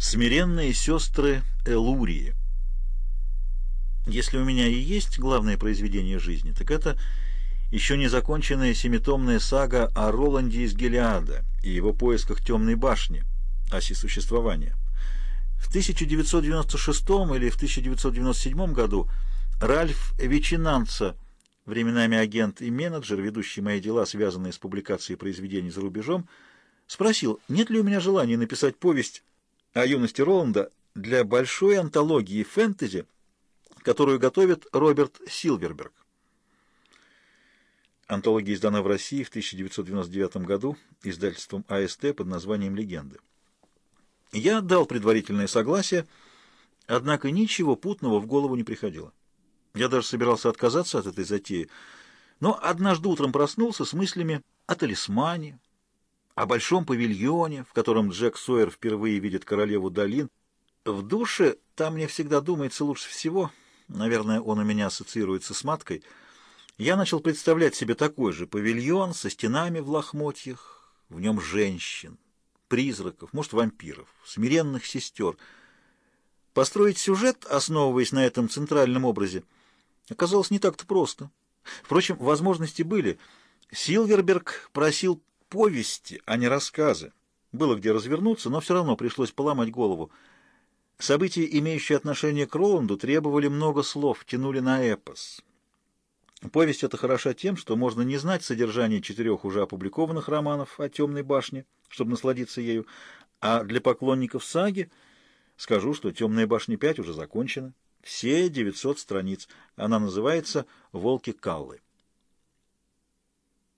Смиренные сестры Элурии. Если у меня и есть главное произведение жизни, так это еще не законченная семитомная сага о Роланде из Гелиада и его поисках темной башни, оси существования. В 1996 или в 1997 году Ральф Вечинанца, временами агент и менеджер, ведущий мои дела, связанные с публикацией произведений за рубежом, спросил, нет ли у меня желания написать повесть о юности Роланда для большой антологии фэнтези, которую готовит Роберт Силверберг. Антология издана в России в 1999 году издательством АСТ под названием «Легенды». Я дал предварительное согласие, однако ничего путного в голову не приходило. Я даже собирался отказаться от этой затеи, но однажды утром проснулся с мыслями о талисмане, о большом павильоне, в котором Джек Сойер впервые видит королеву долин. В душе там мне всегда думается лучше всего, наверное, он у меня ассоциируется с маткой, я начал представлять себе такой же павильон со стенами в лохмотьях, в нем женщин, призраков, может, вампиров, смиренных сестер. Построить сюжет, основываясь на этом центральном образе, оказалось не так-то просто. Впрочем, возможности были. Силверберг просил повести, а не рассказы. Было где развернуться, но все равно пришлось поломать голову. События, имеющие отношение к Роланду, требовали много слов, тянули на эпос. Повесть эта хороша тем, что можно не знать содержание четырех уже опубликованных романов о «Темной башне», чтобы насладиться ею, а для поклонников саги скажу, что «Темная башня 5» уже закончена. Все 900 страниц. Она называется «Волки Каллы».